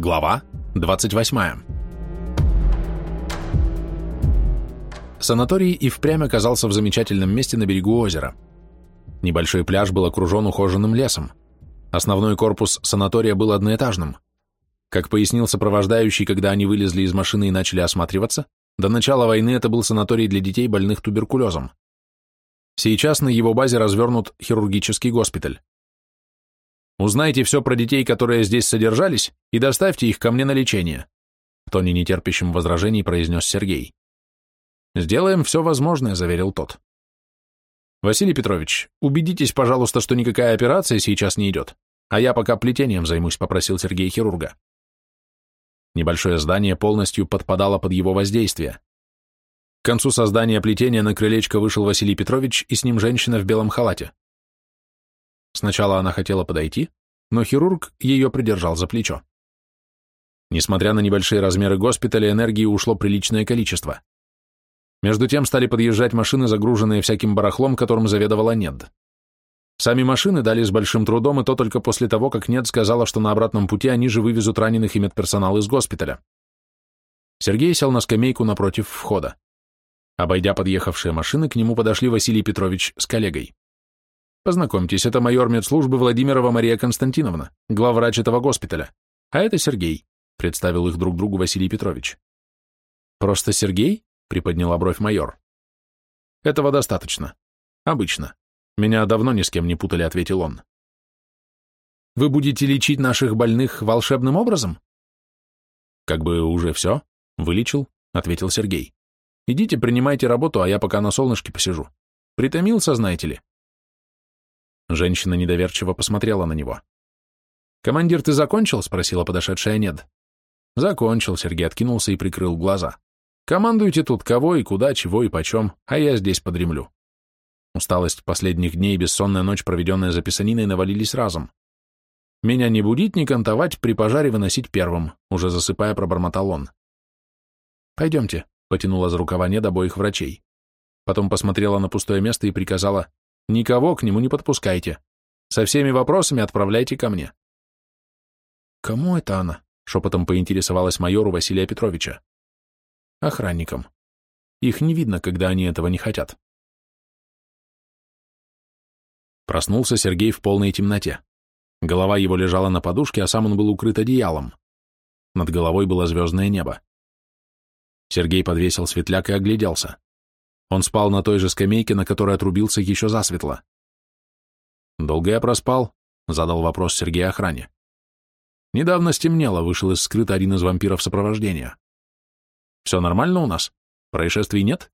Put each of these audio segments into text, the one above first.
Глава 28. Санаторий и впрямь оказался в замечательном месте на берегу озера. Небольшой пляж был окружен ухоженным лесом. Основной корпус санатория был одноэтажным. Как пояснил сопровождающий, когда они вылезли из машины и начали осматриваться, до начала войны это был санаторий для детей, больных туберкулезом. Сейчас на его базе развернут хирургический госпиталь. Узнайте все про детей, которые здесь содержались, и доставьте их ко мне на лечение», — тоне нетерпящим возражений произнес Сергей. «Сделаем все возможное», — заверил тот. «Василий Петрович, убедитесь, пожалуйста, что никакая операция сейчас не идет, а я пока плетением займусь», — попросил Сергей хирурга. Небольшое здание полностью подпадало под его воздействие. К концу создания плетения на крылечко вышел Василий Петрович и с ним женщина в белом халате. Сначала она хотела подойти, но хирург ее придержал за плечо. Несмотря на небольшие размеры госпиталя, энергии ушло приличное количество. Между тем стали подъезжать машины, загруженные всяким барахлом, которым заведовала НЕД. Сами машины дали с большим трудом, и то только после того, как НЕД сказала, что на обратном пути они же вывезут раненых и медперсонал из госпиталя. Сергей сел на скамейку напротив входа. Обойдя подъехавшие машины, к нему подошли Василий Петрович с коллегой. Познакомьтесь, это майор медслужбы Владимирова Мария Константиновна, главврач этого госпиталя. А это Сергей, представил их друг другу Василий Петрович. Просто Сергей? приподняла бровь майор. Этого достаточно. Обычно. Меня давно ни с кем не путали, ответил он. Вы будете лечить наших больных волшебным образом? Как бы уже все, вылечил, ответил Сергей. Идите, принимайте работу, а я пока на солнышке посижу. Притомился, знаете ли. Женщина недоверчиво посмотрела на него. «Командир, ты закончил?» — спросила подошедшая Нед. «Закончил», — Сергей откинулся и прикрыл глаза. «Командуйте тут кого и куда, чего и почем, а я здесь подремлю». Усталость последних дней и бессонная ночь, проведенная за писаниной, навалились разом. «Меня не будить, не кантовать, при пожаре выносить первым», уже засыпая, пробормотал он. «Пойдемте», — потянула за рукава Нед обоих врачей. Потом посмотрела на пустое место и приказала, Никого к нему не подпускайте. Со всеми вопросами отправляйте ко мне. Кому это она? Шепотом поинтересовалась майору Василия Петровича. Охранникам. Их не видно, когда они этого не хотят. Проснулся Сергей в полной темноте. Голова его лежала на подушке, а сам он был укрыт одеялом. Над головой было звездное небо. Сергей подвесил светляк и огляделся. Он спал на той же скамейке, на которой отрубился еще засветло. «Долго я проспал?» — задал вопрос Сергей охране. «Недавно стемнело, вышел из скрыта один из вампиров сопровождения. Все нормально у нас? Происшествий нет?»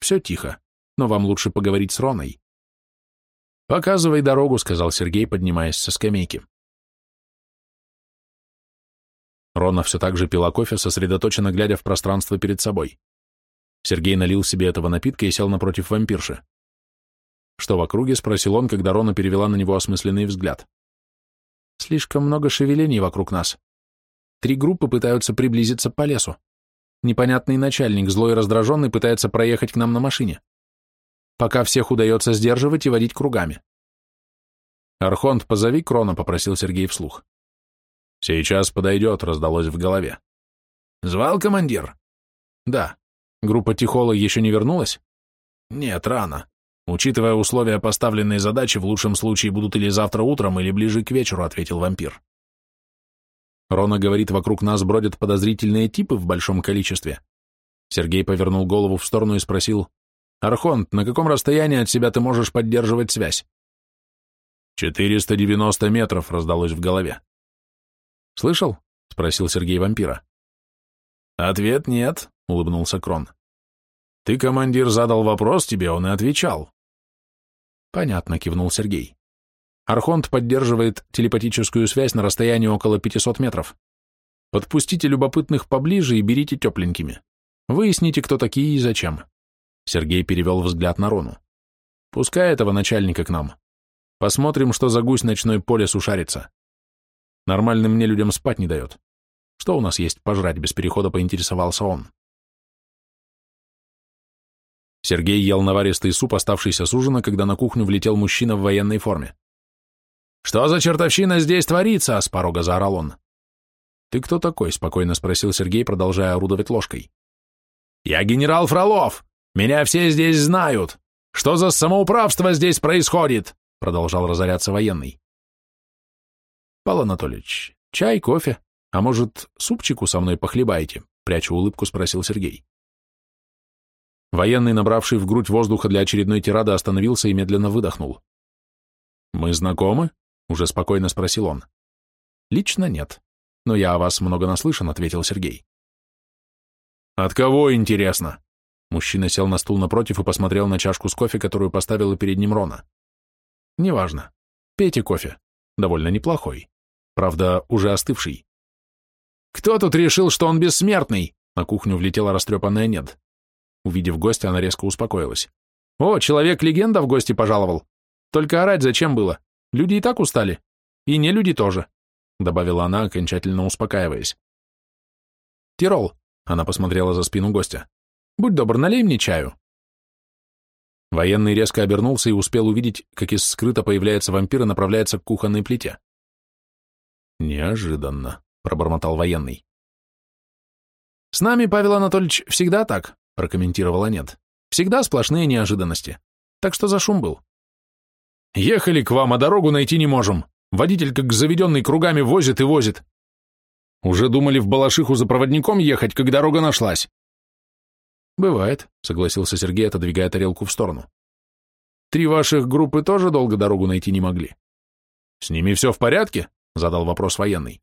«Все тихо, но вам лучше поговорить с Роной». «Показывай дорогу», — сказал Сергей, поднимаясь со скамейки. Рона все так же пила кофе, сосредоточенно глядя в пространство перед собой. Сергей налил себе этого напитка и сел напротив вампирши. «Что в округе?» — спросил он, когда Рона перевела на него осмысленный взгляд. «Слишком много шевелений вокруг нас. Три группы пытаются приблизиться по лесу. Непонятный начальник, злой и раздраженный, пытается проехать к нам на машине. Пока всех удается сдерживать и водить кругами». «Архонт, позови Крона», — попросил Сергей вслух. «Сейчас подойдет», — раздалось в голове. «Звал командир?» «Да». Группа Тихола еще не вернулась? Нет, рано. Учитывая условия поставленной задачи, в лучшем случае будут или завтра утром, или ближе к вечеру, ответил вампир. Рона говорит, вокруг нас бродят подозрительные типы в большом количестве. Сергей повернул голову в сторону и спросил, «Архонт, на каком расстоянии от себя ты можешь поддерживать связь?» «Четыреста девяносто метров», — раздалось в голове. «Слышал?» — спросил Сергей вампира. «Ответ нет», — улыбнулся Крон. «Ты, командир, задал вопрос, тебе он и отвечал». «Понятно», — кивнул Сергей. «Архонт поддерживает телепатическую связь на расстоянии около 500 метров. Подпустите любопытных поближе и берите тепленькими. Выясните, кто такие и зачем». Сергей перевел взгляд на Рону. «Пускай этого начальника к нам. Посмотрим, что за гусь ночной поле сушарится. Нормальным мне людям спать не дает. Что у нас есть пожрать?» Без перехода поинтересовался он. Сергей ел наваристый суп, оставшийся с ужина, когда на кухню влетел мужчина в военной форме. «Что за чертовщина здесь творится?» — с порога заорал он. «Ты кто такой?» — спокойно спросил Сергей, продолжая орудовать ложкой. «Я генерал Фролов! Меня все здесь знают! Что за самоуправство здесь происходит?» — продолжал разоряться военный. «Павел Анатольевич, чай, кофе, а может, супчику со мной похлебаете?» — пряча улыбку, спросил Сергей. Военный, набравший в грудь воздуха для очередной тирады, остановился и медленно выдохнул. «Мы знакомы?» — уже спокойно спросил он. «Лично нет, но я о вас много наслышан», — ответил Сергей. «От кого, интересно?» Мужчина сел на стул напротив и посмотрел на чашку с кофе, которую поставила перед ним Рона. «Неважно. Пейте кофе. Довольно неплохой. Правда, уже остывший». «Кто тут решил, что он бессмертный?» На кухню влетела растрепанная Нед. Увидев гостя, она резко успокоилась. «О, человек-легенда в гости пожаловал. Только орать зачем было? Люди и так устали. И не люди тоже», — добавила она, окончательно успокаиваясь. «Тирол», — она посмотрела за спину гостя, — «будь добр, налей мне чаю». Военный резко обернулся и успел увидеть, как из скрыта появляется вампир и направляется к кухонной плите. «Неожиданно», — пробормотал военный. «С нами, Павел Анатольевич, всегда так», — прокомментировала нет. «Всегда сплошные неожиданности. Так что за шум был?» «Ехали к вам, а дорогу найти не можем. Водитель как заведенный кругами возит и возит. Уже думали в Балашиху за проводником ехать, как дорога нашлась». «Бывает», — согласился Сергей, отодвигая тарелку в сторону. «Три ваших группы тоже долго дорогу найти не могли?» «С ними все в порядке?» — задал вопрос военный.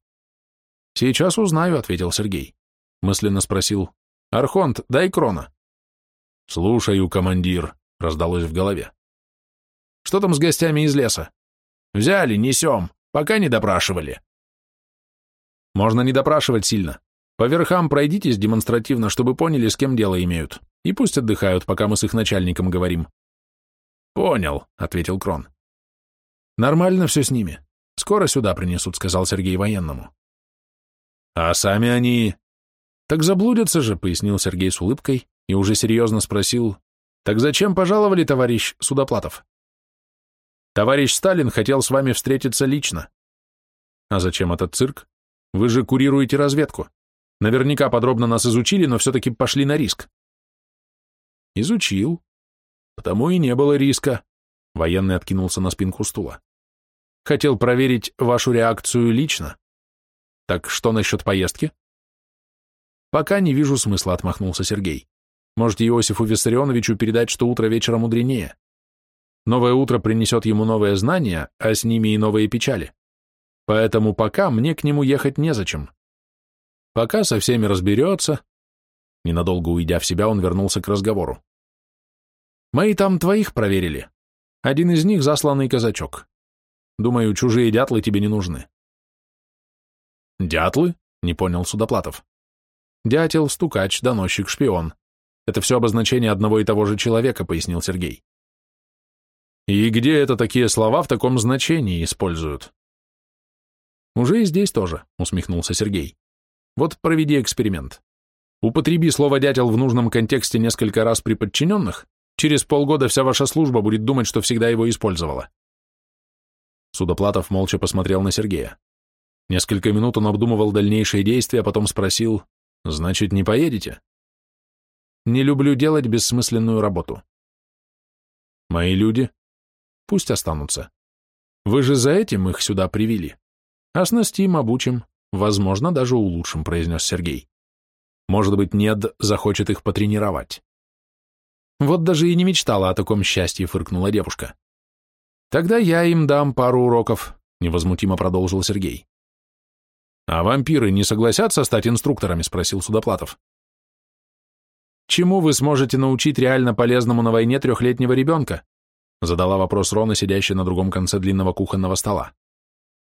«Сейчас узнаю», — ответил Сергей. Мысленно спросил, «Архонт, дай крона». «Слушаю, командир», — раздалось в голове. «Что там с гостями из леса?» «Взяли, несем, пока не допрашивали». «Можно не допрашивать сильно. По верхам пройдитесь демонстративно, чтобы поняли, с кем дело имеют, и пусть отдыхают, пока мы с их начальником говорим». «Понял», — ответил Крон. «Нормально все с ними. Скоро сюда принесут», — сказал Сергей военному. «А сами они...» «Так заблудятся же», — пояснил Сергей с улыбкой и уже серьезно спросил, «Так зачем пожаловали, товарищ Судоплатов?» «Товарищ Сталин хотел с вами встретиться лично». «А зачем этот цирк? Вы же курируете разведку. Наверняка подробно нас изучили, но все-таки пошли на риск». «Изучил. Потому и не было риска», — военный откинулся на спинку стула. «Хотел проверить вашу реакцию лично. Так что насчет поездки?» «Пока не вижу смысла», — отмахнулся Сергей. «Можете Иосифу Виссарионовичу передать, что утро вечера мудренее. Новое утро принесет ему новые знания, а с ними и новые печали. Поэтому пока мне к нему ехать незачем. Пока со всеми разберется...» Ненадолго уйдя в себя, он вернулся к разговору. «Мои там твоих проверили. Один из них — засланный казачок. Думаю, чужие дятлы тебе не нужны». «Дятлы?» — не понял Судоплатов. Дятел, стукач, доносчик, шпион. Это все обозначение одного и того же человека, пояснил Сергей. И где это такие слова в таком значении используют? Уже и здесь тоже, усмехнулся Сергей. Вот проведи эксперимент. Употреби слово «дятел» в нужном контексте несколько раз при подчиненных, через полгода вся ваша служба будет думать, что всегда его использовала. Судоплатов молча посмотрел на Сергея. Несколько минут он обдумывал дальнейшие действия, а потом спросил, Значит, не поедете? Не люблю делать бессмысленную работу. Мои люди? Пусть останутся. Вы же за этим их сюда привели. Оснастим, обучим, возможно, даже улучшим, произнес Сергей. Может быть, Нед захочет их потренировать. Вот даже и не мечтала о таком счастье, фыркнула девушка. Тогда я им дам пару уроков, невозмутимо продолжил Сергей. «А вампиры не согласятся стать инструкторами?» — спросил Судоплатов. «Чему вы сможете научить реально полезному на войне трехлетнего ребенка?» — задала вопрос Рона, сидящая на другом конце длинного кухонного стола.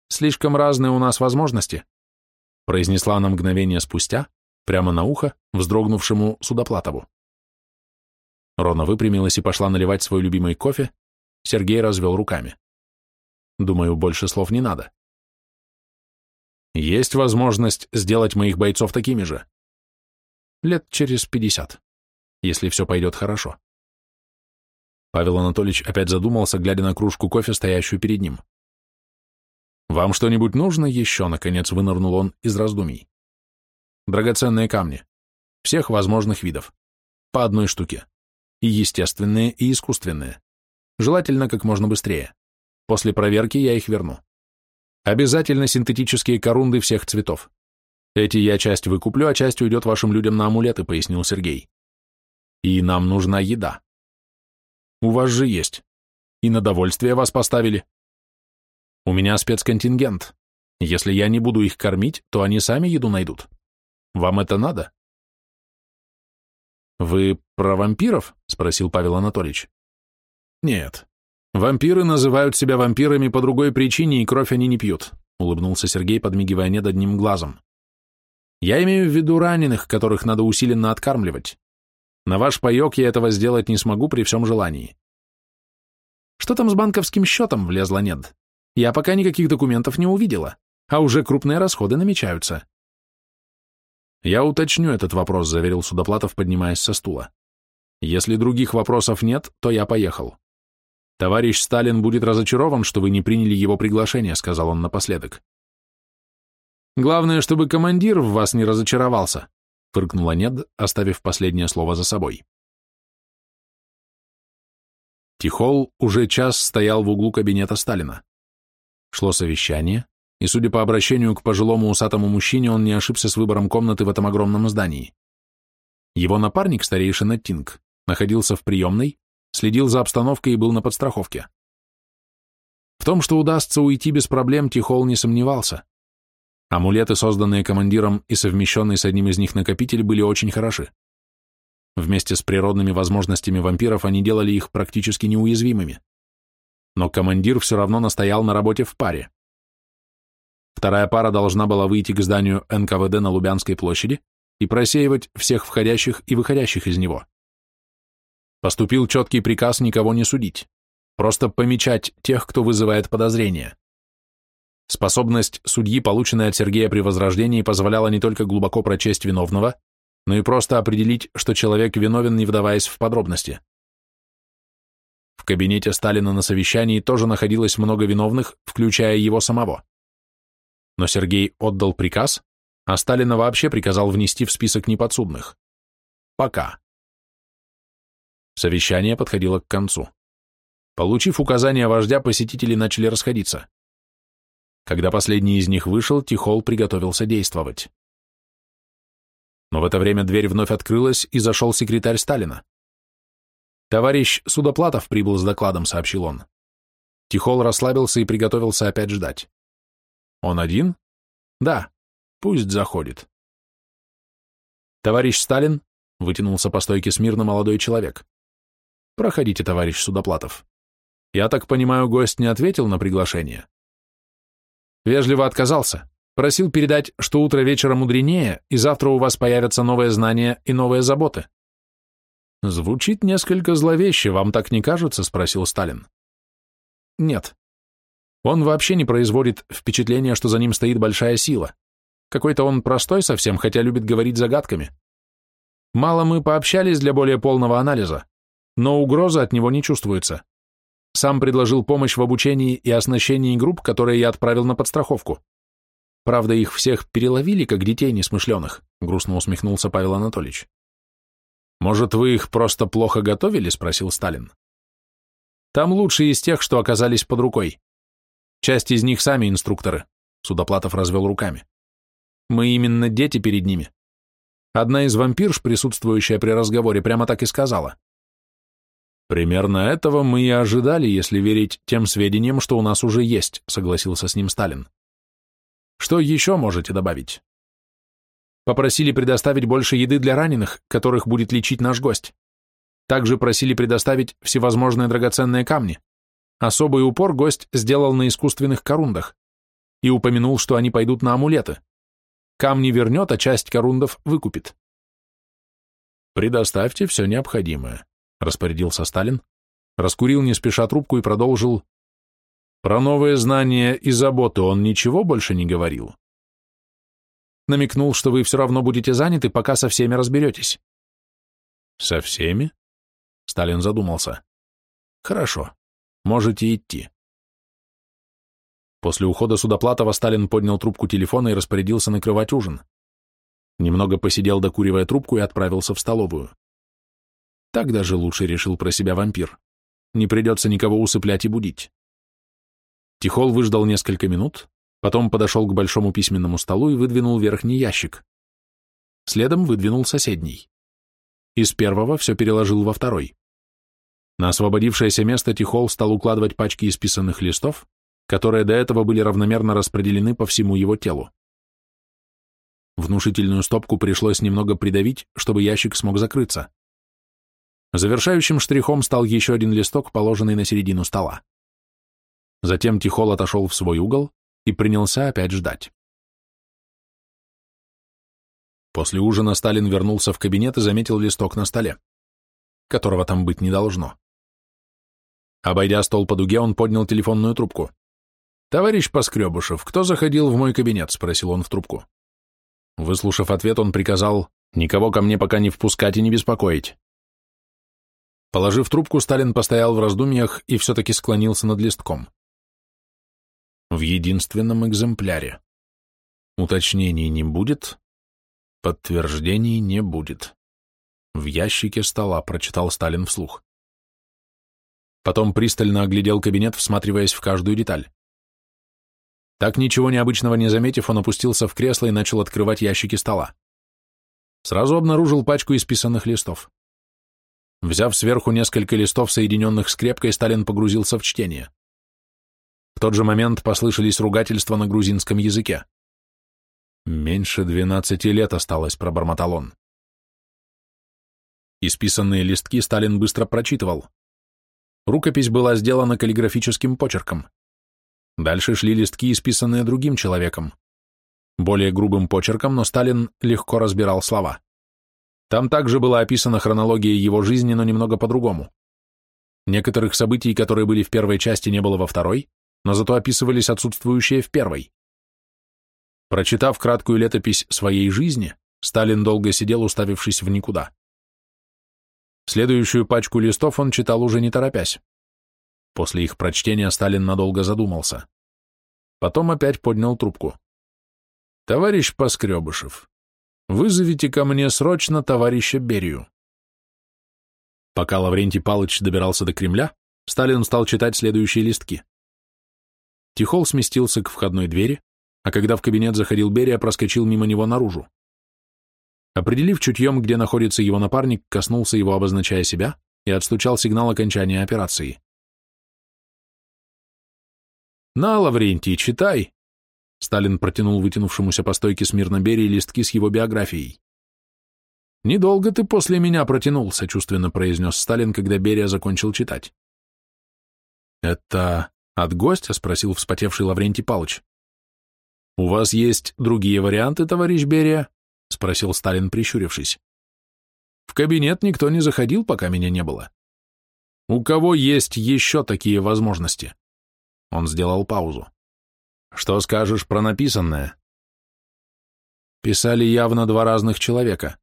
«Слишком разные у нас возможности», — произнесла она мгновение спустя, прямо на ухо, вздрогнувшему Судоплатову. Рона выпрямилась и пошла наливать свой любимый кофе, Сергей развел руками. «Думаю, больше слов не надо. Есть возможность сделать моих бойцов такими же. Лет через пятьдесят, если все пойдет хорошо. Павел Анатольевич опять задумался, глядя на кружку кофе, стоящую перед ним. «Вам что-нибудь нужно еще?» — наконец вынырнул он из раздумий. «Драгоценные камни. Всех возможных видов. По одной штуке. И естественные, и искусственные. Желательно как можно быстрее. После проверки я их верну. Обязательно синтетические корунды всех цветов. Эти я часть выкуплю, а часть уйдет вашим людям на амулеты, пояснил Сергей. И нам нужна еда. У вас же есть. И на довольствие вас поставили. У меня спецконтингент. Если я не буду их кормить, то они сами еду найдут. Вам это надо? Вы про вампиров? Спросил Павел Анатольевич. Нет. Вампиры называют себя вампирами по другой причине, и кровь они не пьют, улыбнулся Сергей, подмигивая над одним глазом. Я имею в виду раненых, которых надо усиленно откармливать. На ваш паек я этого сделать не смогу при всем желании. Что там с банковским счетом, влезла нет? Я пока никаких документов не увидела, а уже крупные расходы намечаются. Я уточню этот вопрос, заверил Судоплатов, поднимаясь со стула. Если других вопросов нет, то я поехал. Товарищ Сталин будет разочарован, что вы не приняли его приглашение, сказал он напоследок. Главное, чтобы командир в вас не разочаровался, фыркнула Нед, оставив последнее слово за собой. Тихол уже час стоял в углу кабинета Сталина. Шло совещание, и, судя по обращению к пожилому усатому мужчине, он не ошибся с выбором комнаты в этом огромном здании. Его напарник, старейшина Тинг, находился в приемной, следил за обстановкой и был на подстраховке. В том, что удастся уйти без проблем, Тихол не сомневался. Амулеты, созданные командиром и совмещенный с одним из них накопитель, были очень хороши. Вместе с природными возможностями вампиров они делали их практически неуязвимыми. Но командир все равно настоял на работе в паре. Вторая пара должна была выйти к зданию НКВД на Лубянской площади и просеивать всех входящих и выходящих из него. Поступил четкий приказ никого не судить, просто помечать тех, кто вызывает подозрения. Способность судьи, полученная от Сергея при возрождении, позволяла не только глубоко прочесть виновного, но и просто определить, что человек виновен, не вдаваясь в подробности. В кабинете Сталина на совещании тоже находилось много виновных, включая его самого. Но Сергей отдал приказ, а Сталина вообще приказал внести в список неподсудных. Пока. Совещание подходило к концу. Получив указания вождя, посетители начали расходиться. Когда последний из них вышел, Тихол приготовился действовать. Но в это время дверь вновь открылась, и зашел секретарь Сталина. «Товарищ Судоплатов прибыл с докладом», — сообщил он. Тихол расслабился и приготовился опять ждать. «Он один?» «Да. Пусть заходит». «Товарищ Сталин?» — вытянулся по стойке смирно молодой человек. «Проходите, товарищ Судоплатов. Я так понимаю, гость не ответил на приглашение?» Вежливо отказался. Просил передать, что утро вечера мудренее, и завтра у вас появятся новые знания и новые заботы. Звучит несколько зловеще, вам так не кажется? Спросил Сталин. Нет. Он вообще не производит впечатления, что за ним стоит большая сила. Какой-то он простой совсем, хотя любит говорить загадками. Мало мы пообщались для более полного анализа, но угроза от него не чувствуется. Сам предложил помощь в обучении и оснащении групп, которые я отправил на подстраховку. Правда, их всех переловили, как детей несмышленых, грустно усмехнулся Павел Анатольевич. Может, вы их просто плохо готовили? спросил Сталин. Там лучшие из тех, что оказались под рукой. Часть из них сами инструкторы, Судоплатов развел руками. Мы именно дети перед ними. Одна из вампирш, присутствующая при разговоре, прямо так и сказала. Примерно этого мы и ожидали, если верить тем сведениям, что у нас уже есть, согласился с ним Сталин. Что еще можете добавить? Попросили предоставить больше еды для раненых, которых будет лечить наш гость. Также просили предоставить всевозможные драгоценные камни. Особый упор гость сделал на искусственных корундах и упомянул, что они пойдут на амулеты. Камни вернет, а часть корундов выкупит. Предоставьте все необходимое распорядился Сталин, раскурил не спеша трубку и продолжил. Про новые знания и заботы он ничего больше не говорил. Намекнул, что вы все равно будете заняты, пока со всеми разберетесь. Со всеми? Сталин задумался. Хорошо, можете идти. После ухода Судоплатова Сталин поднял трубку телефона и распорядился накрывать ужин. Немного посидел, докуривая трубку, и отправился в столовую. Так даже лучше решил про себя вампир. Не придется никого усыплять и будить. Тихол выждал несколько минут, потом подошел к большому письменному столу и выдвинул верхний ящик. Следом выдвинул соседний. Из первого все переложил во второй. На освободившееся место Тихол стал укладывать пачки исписанных листов, которые до этого были равномерно распределены по всему его телу. Внушительную стопку пришлось немного придавить, чтобы ящик смог закрыться. Завершающим штрихом стал еще один листок, положенный на середину стола. Затем Тихол отошел в свой угол и принялся опять ждать. После ужина Сталин вернулся в кабинет и заметил листок на столе, которого там быть не должно. Обойдя стол по дуге, он поднял телефонную трубку. «Товарищ Поскребышев, кто заходил в мой кабинет?» — спросил он в трубку. Выслушав ответ, он приказал «Никого ко мне пока не впускать и не беспокоить». Положив трубку, Сталин постоял в раздумьях и все-таки склонился над листком. В единственном экземпляре. Уточнений не будет, подтверждений не будет. В ящике стола прочитал Сталин вслух. Потом пристально оглядел кабинет, всматриваясь в каждую деталь. Так ничего необычного не заметив, он опустился в кресло и начал открывать ящики стола. Сразу обнаружил пачку исписанных листов. Взяв сверху несколько листов, соединенных скрепкой, Сталин погрузился в чтение. В тот же момент послышались ругательства на грузинском языке. «Меньше двенадцати лет осталось», — пробормотал он. Исписанные листки Сталин быстро прочитывал. Рукопись была сделана каллиграфическим почерком. Дальше шли листки, исписанные другим человеком. Более грубым почерком, но Сталин легко разбирал слова. Там также была описана хронология его жизни, но немного по-другому. Некоторых событий, которые были в первой части, не было во второй, но зато описывались отсутствующие в первой. Прочитав краткую летопись своей жизни, Сталин долго сидел, уставившись в никуда. Следующую пачку листов он читал уже не торопясь. После их прочтения Сталин надолго задумался. Потом опять поднял трубку. «Товарищ Поскребышев, Вызовите ко мне срочно товарища Берию. Пока Лаврентий Палыч добирался до Кремля, Сталин стал читать следующие листки. Тихол сместился к входной двери, а когда в кабинет заходил Берия, проскочил мимо него наружу. Определив чутьем, где находится его напарник, коснулся его, обозначая себя, и отстучал сигнал окончания операции. «На, Лаврентий, читай!» Сталин протянул вытянувшемуся по стойке смирно Берии листки с его биографией. «Недолго ты после меня протянул», — сочувственно произнес Сталин, когда Берия закончил читать. «Это от гостя?» — спросил вспотевший Лаврентий Палыч. «У вас есть другие варианты, товарищ Берия?» — спросил Сталин, прищурившись. «В кабинет никто не заходил, пока меня не было. У кого есть еще такие возможности?» Он сделал паузу. Что скажешь про написанное? Писали явно два разных человека.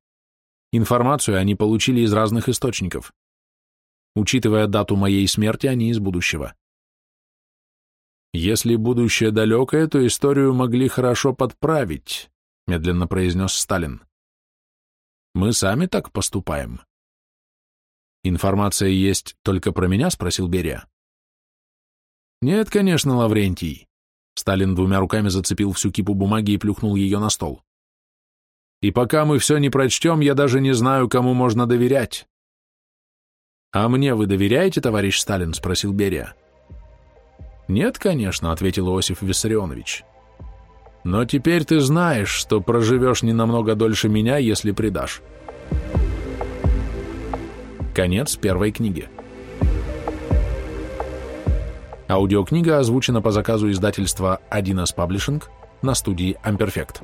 Информацию они получили из разных источников. Учитывая дату моей смерти, они из будущего. Если будущее далекое, то историю могли хорошо подправить, медленно произнес Сталин. Мы сами так поступаем. Информация есть только про меня, спросил Берия. Нет, конечно, Лаврентий. Сталин двумя руками зацепил всю кипу бумаги и плюхнул ее на стол. И пока мы все не прочтем, я даже не знаю, кому можно доверять. «А мне вы доверяете, товарищ Сталин?» — спросил Берия. «Нет, конечно», — ответил Иосиф Виссарионович. «Но теперь ты знаешь, что проживешь не намного дольше меня, если предашь». Конец первой книги. Аудиокнига озвучена по заказу издательства 1С Publishing на студии Amperfect.